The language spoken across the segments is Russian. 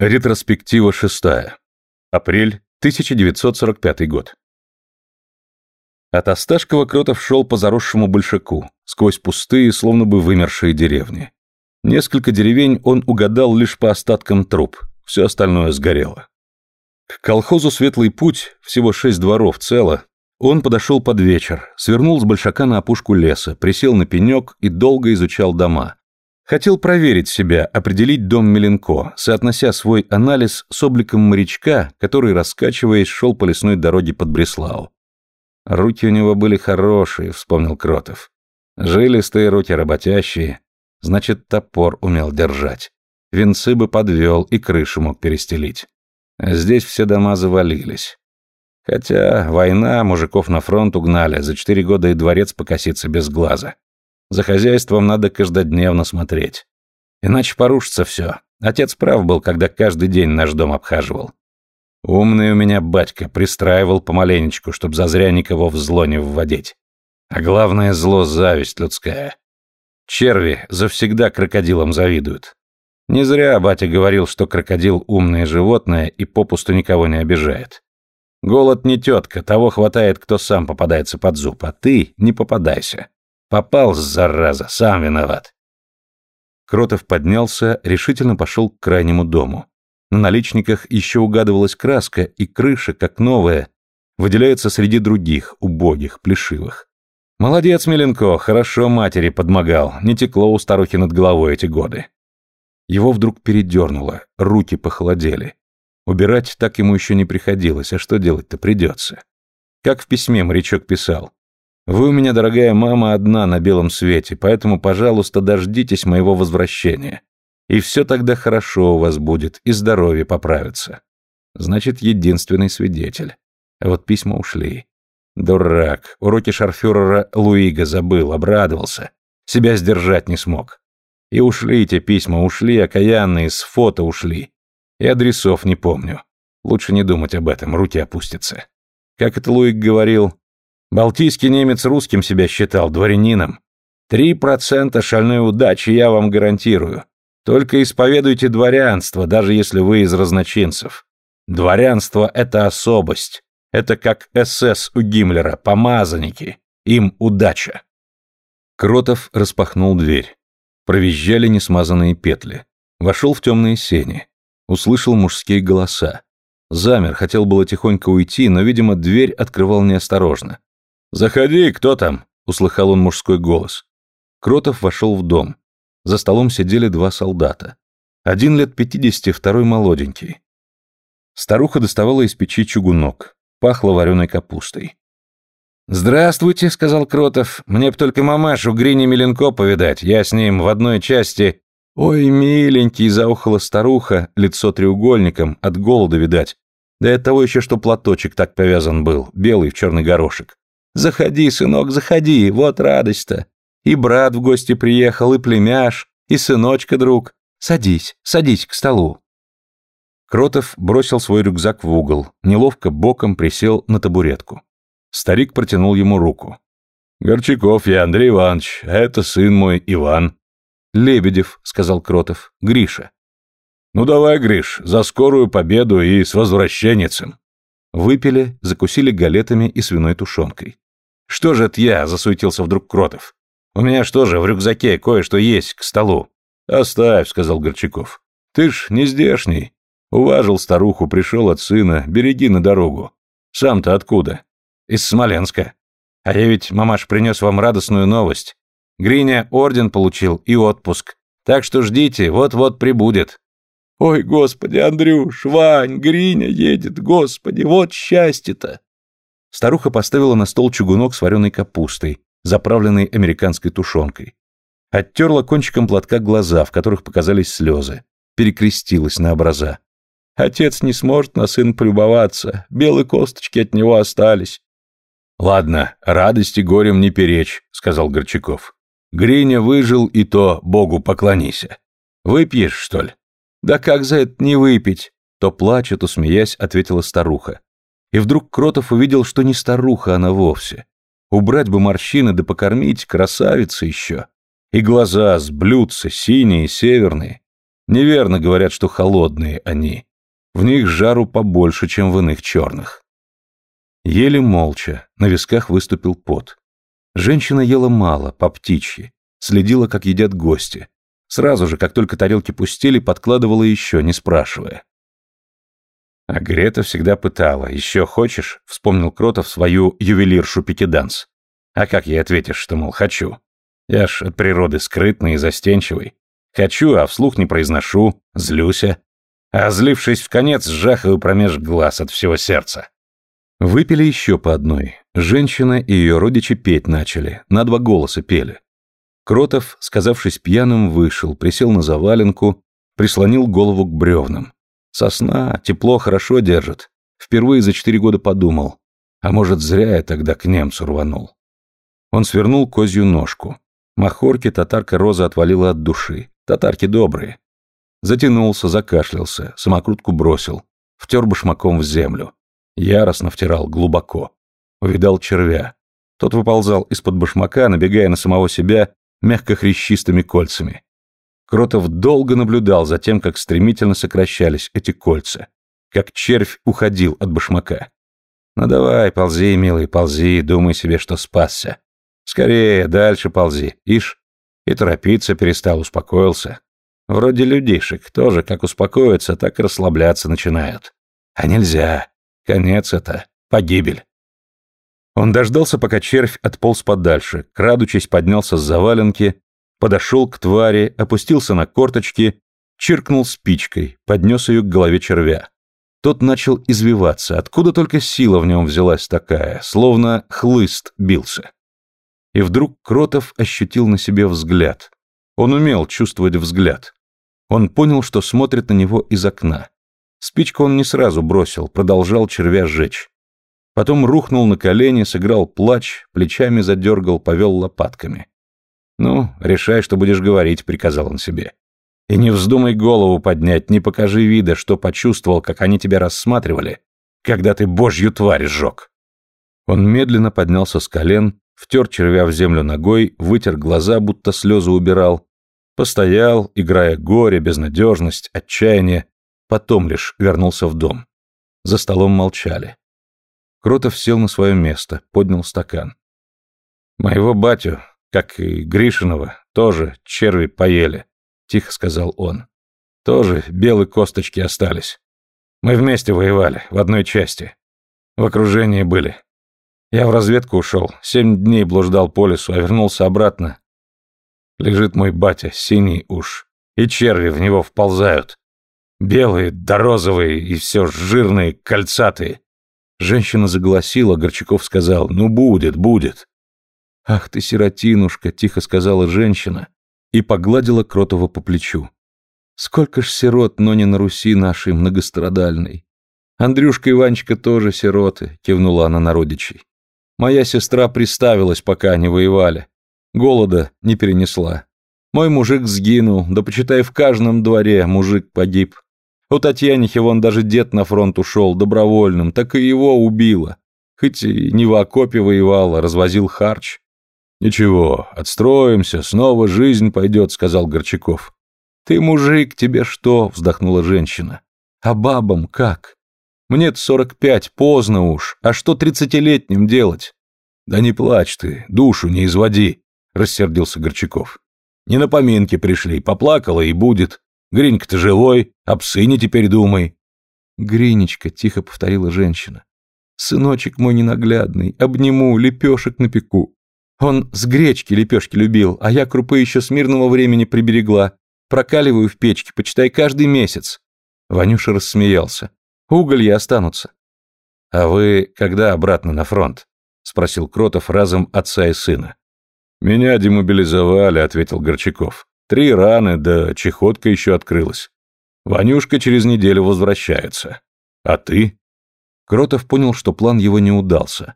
Ретроспектива шестая. Апрель 1945 год. От Осташкова Кротов шел по заросшему большаку, сквозь пустые, словно бы вымершие деревни. Несколько деревень он угадал лишь по остаткам труб, все остальное сгорело. К колхозу «Светлый путь», всего шесть дворов цело, он подошел под вечер, свернул с большака на опушку леса, присел на пенек и долго изучал дома. Хотел проверить себя, определить дом Меленко, соотнося свой анализ с обликом морячка, который, раскачиваясь, шел по лесной дороге под Бреслау. Руки у него были хорошие, вспомнил Кротов. Жилистые руки, работящие. Значит, топор умел держать. Венцы бы подвел и крышу мог перестелить. Здесь все дома завалились. Хотя война, мужиков на фронт угнали, за четыре года и дворец покосится без глаза. За хозяйством надо каждодневно смотреть. Иначе порушится все. Отец прав был, когда каждый день наш дом обхаживал. Умный у меня батька пристраивал помаленечку, чтоб зазря никого в зло не вводить. А главное зло — зависть людская. Черви завсегда крокодилам завидуют. Не зря батя говорил, что крокодил — умное животное и попусту никого не обижает. Голод не тетка, того хватает, кто сам попадается под зуб, а ты не попадайся. Попал, зараза, сам виноват. Кротов поднялся, решительно пошел к крайнему дому. На наличниках еще угадывалась краска, и крыша, как новая, выделяется среди других, убогих, плешивых. Молодец, Миленко, хорошо матери подмогал, не текло у старухи над головой эти годы. Его вдруг передернуло, руки похолодели. Убирать так ему еще не приходилось, а что делать-то придется. Как в письме морячок писал. Вы у меня, дорогая мама, одна на белом свете, поэтому, пожалуйста, дождитесь моего возвращения. И все тогда хорошо у вас будет, и здоровье поправится. Значит, единственный свидетель. А вот письма ушли. Дурак. Уроки шарфюрера Луига забыл, обрадовался. Себя сдержать не смог. И ушли эти письма, ушли, окаянные, с фото ушли. И адресов не помню. Лучше не думать об этом, руки опустятся. Как это Луик говорил, Балтийский немец русским себя считал, дворянином. Три процента шальной удачи я вам гарантирую. Только исповедуйте дворянство, даже если вы из разночинцев. Дворянство — это особость. Это как СС у Гиммлера, помазанники. Им удача. Кротов распахнул дверь. Провизжали несмазанные петли. Вошел в темные сени. Услышал мужские голоса. Замер, хотел было тихонько уйти, но, видимо, дверь открывал неосторожно. «Заходи, кто там?» — услыхал он мужской голос. Кротов вошел в дом. За столом сидели два солдата. Один лет пятидесяти, второй молоденький. Старуха доставала из печи чугунок. Пахло вареной капустой. «Здравствуйте», — сказал Кротов. «Мне б только мамашу Грини Миленко повидать. Я с ним в одной части...» «Ой, миленький», — заухала старуха, лицо треугольником, от голода, видать. Да и от того еще, что платочек так повязан был, белый в черный горошек. Заходи, сынок, заходи, вот радость-то. И брат в гости приехал, и племяш, и сыночка друг. Садись, садись к столу. Кротов бросил свой рюкзак в угол, неловко боком присел на табуретку. Старик протянул ему руку. «Горчаков я, Андрей Иванович, а это сын мой Иван». «Лебедев», — сказал Кротов, — «Гриша». «Ну давай, Гриш, за скорую победу и с возвращенницем». Выпили, закусили галетами и свиной тушенкой. «Что же это я?» – засуетился вдруг Кротов. «У меня что же, в рюкзаке кое-что есть к столу». «Оставь», – сказал Горчаков. «Ты ж не здешний. Уважил старуху, пришел от сына, береги на дорогу. Сам-то откуда?» «Из Смоленска. А я ведь, мамаш, принес вам радостную новость. Гриня орден получил и отпуск. Так что ждите, вот-вот прибудет». «Ой, господи, Андрюш, Вань, Гриня едет, господи, вот счастье-то!» Старуха поставила на стол чугунок с вареной капустой, заправленной американской тушенкой. Оттерла кончиком платка глаза, в которых показались слезы. Перекрестилась на образа. Отец не сможет на сын полюбоваться, белые косточки от него остались. «Ладно, радости горем не перечь», — сказал Горчаков. «Гриня выжил, и то Богу поклонися. Выпьешь, что ли?» «Да как за это не выпить?» То плача, то смеясь, ответила старуха. И вдруг Кротов увидел, что не старуха она вовсе. Убрать бы морщины да покормить, красавица еще. И глаза с блюдца, синие, северные. Неверно говорят, что холодные они. В них жару побольше, чем в иных черных. Ели молча, на висках выступил пот. Женщина ела мало, по птичьи, следила, как едят гости. Сразу же, как только тарелки пустили, подкладывала еще, не спрашивая. А Грета всегда пытала. «Еще хочешь?» — вспомнил Кротов свою ювелиршу Пикеданс. «А как ей ответишь, что, мол, хочу? Я ж от природы скрытный и застенчивый. Хочу, а вслух не произношу, злюся. А злившись в конец, сжахаю промеж глаз от всего сердца». Выпили еще по одной. Женщина и ее родичи петь начали, на два голоса пели. Кротов, сказавшись пьяным, вышел, присел на заваленку, прислонил голову к бревнам. Сосна, тепло хорошо держит. Впервые за четыре года подумал. А может, зря я тогда к немцу рванул. Он свернул козью ножку. Махорки татарка Роза отвалила от души. Татарки добрые. Затянулся, закашлялся, самокрутку бросил. Втер башмаком в землю. Яростно втирал, глубоко. Увидал червя. Тот выползал из-под башмака, набегая на самого себя мягко хрящистыми кольцами. Кротов долго наблюдал за тем, как стремительно сокращались эти кольца, как червь уходил от башмака. «Ну давай, ползи, милый, ползи, думай себе, что спасся. Скорее, дальше ползи, ишь». И торопиться перестал, успокоился. Вроде людишек, тоже как успокоятся, так и расслабляться начинают. А нельзя. Конец это. Погибель. Он дождался, пока червь отполз подальше, крадучись поднялся с заваленки, подошел к твари, опустился на корточки, чиркнул спичкой, поднес ее к голове червя. Тот начал извиваться, откуда только сила в нем взялась такая, словно хлыст бился. И вдруг Кротов ощутил на себе взгляд. Он умел чувствовать взгляд. Он понял, что смотрит на него из окна. Спичку он не сразу бросил, продолжал червя сжечь. Потом рухнул на колени, сыграл плач, плечами задергал, повел лопатками. «Ну, решай, что будешь говорить», — приказал он себе. «И не вздумай голову поднять, не покажи вида, что почувствовал, как они тебя рассматривали, когда ты божью тварь сжег». Он медленно поднялся с колен, втер червя в землю ногой, вытер глаза, будто слезы убирал, постоял, играя горе, безнадежность, отчаяние, потом лишь вернулся в дом. За столом молчали. Кротов сел на свое место, поднял стакан. «Моего батю, как и Гришинова, тоже черви поели», — тихо сказал он. «Тоже белые косточки остались. Мы вместе воевали, в одной части. В окружении были. Я в разведку ушел, семь дней блуждал по лесу, а вернулся обратно. Лежит мой батя, синий уж, и черви в него вползают. Белые да розовые и все жирные, кольцатые. Женщина заголосила, Горчаков сказал «Ну будет, будет». «Ах ты, сиротинушка», — тихо сказала женщина и погладила Кротова по плечу. «Сколько ж сирот, но не на Руси нашей многострадальной. Андрюшка и Ванечка тоже сироты», — кивнула она на родичей. «Моя сестра приставилась, пока они воевали. Голода не перенесла. Мой мужик сгинул, да почитай, в каждом дворе мужик погиб. У Татьянихи вон даже дед на фронт ушел добровольным, так и его убило. Хоть и не в окопе воевал, а развозил харч. «Ничего, отстроимся, снова жизнь пойдет», — сказал Горчаков. «Ты мужик, тебе что?» — вздохнула женщина. «А бабам как? Мне-то сорок пять, поздно уж, а что тридцатилетним делать?» «Да не плачь ты, душу не изводи», — рассердился Горчаков. «Не на поминки пришли, поплакала и будет. Гринька-то живой, об сыне теперь думай». «Гринечка», — тихо повторила женщина. «Сыночек мой ненаглядный, обниму, лепешек напеку. Он с гречки лепешки любил, а я крупы еще с мирного времени приберегла. Прокаливаю в печке, почитай, каждый месяц». Ванюша рассмеялся. «Уголья останутся». «А вы когда обратно на фронт?» — спросил Кротов разом отца и сына. «Меня демобилизовали», — ответил Горчаков. Три раны, да чехотка еще открылась. Ванюшка через неделю возвращается. А ты? Кротов понял, что план его не удался.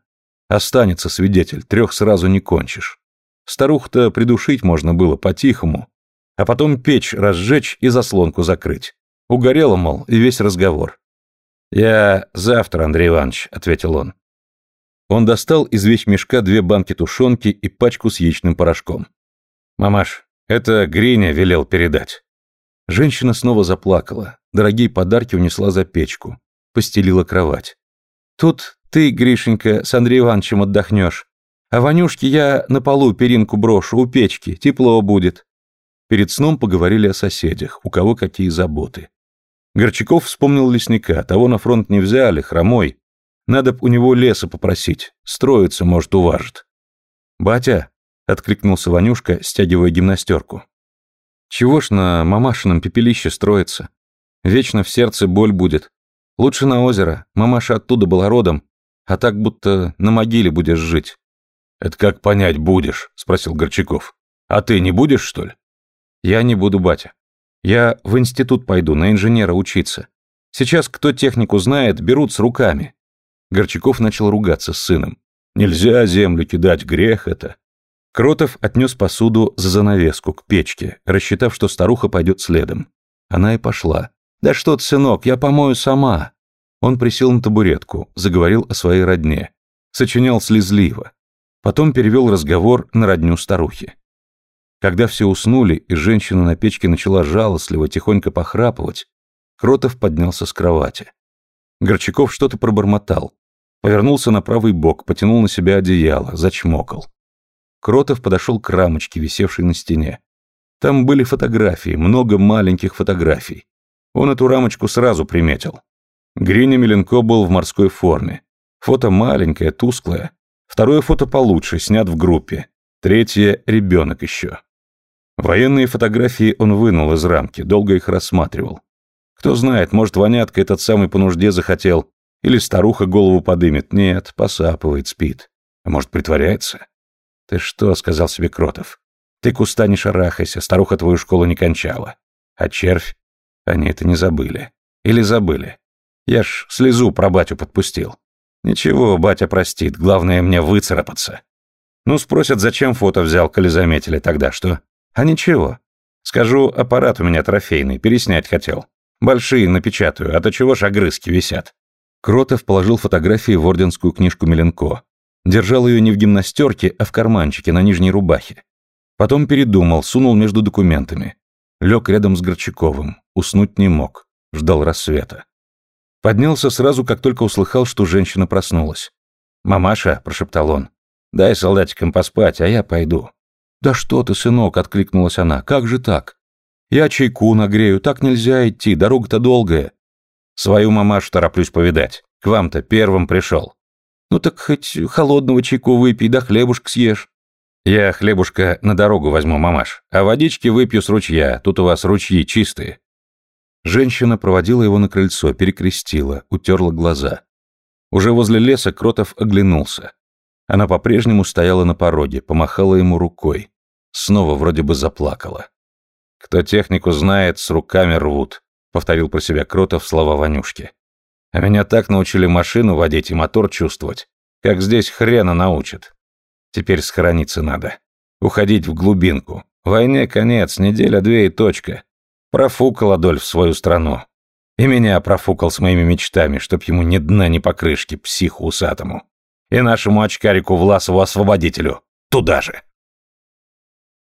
Останется свидетель, трех сразу не кончишь. Старух-то придушить можно было по-тихому, а потом печь разжечь и заслонку закрыть. Угорело, мол, и весь разговор. «Я завтра, Андрей Иванович», — ответил он. Он достал из вещмешка две банки тушенки и пачку с яичным порошком. «Мамаш, это Гриня велел передать. Женщина снова заплакала, дорогие подарки унесла за печку, постелила кровать. «Тут ты, Гришенька, с Андреем Ивановичем отдохнешь, а Ванюшке я на полу перинку брошу у печки, тепло будет». Перед сном поговорили о соседях, у кого какие заботы. Горчаков вспомнил лесника, того на фронт не взяли, хромой. Надо б у него леса попросить, строиться, может, уважит. «Батя», — откликнулся Ванюшка, стягивая гимнастерку. «Чего ж на мамашином пепелище строиться? Вечно в сердце боль будет. Лучше на озеро, мамаша оттуда была родом, а так будто на могиле будешь жить». «Это как понять будешь?» — спросил Горчаков. «А ты не будешь, что ли?» «Я не буду, батя. Я в институт пойду, на инженера учиться. Сейчас кто технику знает, берут с руками». Горчаков начал ругаться с сыном. «Нельзя землю кидать, грех это». Кротов отнес посуду за занавеску к печке, рассчитав, что старуха пойдет следом. Она и пошла. «Да что ты, сынок, я помою сама». Он присел на табуретку, заговорил о своей родне. Сочинял слезливо. Потом перевел разговор на родню старухи. Когда все уснули, и женщина на печке начала жалостливо, тихонько похрапывать, Кротов поднялся с кровати. Горчаков что-то пробормотал. Повернулся на правый бок, потянул на себя одеяло, зачмокал. Кротов подошел к рамочке, висевшей на стене. Там были фотографии, много маленьких фотографий. Он эту рамочку сразу приметил. Гриня Миленко был в морской форме. Фото маленькое, тусклое. Второе фото получше, снят в группе. Третье – ребенок еще. Военные фотографии он вынул из рамки, долго их рассматривал. Кто знает, может, вонятка этот самый по нужде захотел, или старуха голову подымет. Нет, посапывает, спит. А может, притворяется? «Ты что?» — сказал себе Кротов. «Ты куста не шарахайся, старуха твою школу не кончала. А червь? Они это не забыли. Или забыли. Я ж слезу про батю подпустил. Ничего, батя простит, главное мне выцарапаться. Ну, спросят, зачем фото взял, коли заметили тогда, что? А ничего. Скажу, аппарат у меня трофейный, переснять хотел. Большие напечатаю, а то чего ж огрызки висят. Кротов положил фотографии в орденскую книжку Меленко. Держал ее не в гимнастерке, а в карманчике на нижней рубахе. Потом передумал, сунул между документами. Лег рядом с Горчаковым, уснуть не мог, ждал рассвета. Поднялся сразу, как только услыхал, что женщина проснулась. «Мамаша», — прошептал он, — «дай солдатикам поспать, а я пойду». «Да что ты, сынок!» — откликнулась она. «Как же так? Я чайку нагрею, так нельзя идти, дорога-то долгая». «Свою мамашу тороплюсь повидать. К вам-то первым пришел». «Ну так хоть холодного чайку выпей, да хлебушка съешь». «Я хлебушка на дорогу возьму, мамаш, а водички выпью с ручья, тут у вас ручьи чистые». Женщина проводила его на крыльцо, перекрестила, утерла глаза. Уже возле леса Кротов оглянулся. Она по-прежнему стояла на пороге, помахала ему рукой. Снова вроде бы заплакала. «Кто технику знает, с руками рвут», — повторил про себя Кротов слова Ванюшки. «А меня так научили машину водить и мотор чувствовать, как здесь хрена научат. Теперь схорониться надо. Уходить в глубинку. Войне конец, неделя-две и точка. Профукал Адольф свою страну. И меня профукал с моими мечтами, чтоб ему ни дна, ни покрышки, психу усатому. И нашему очкарику Власову-освободителю. Туда же.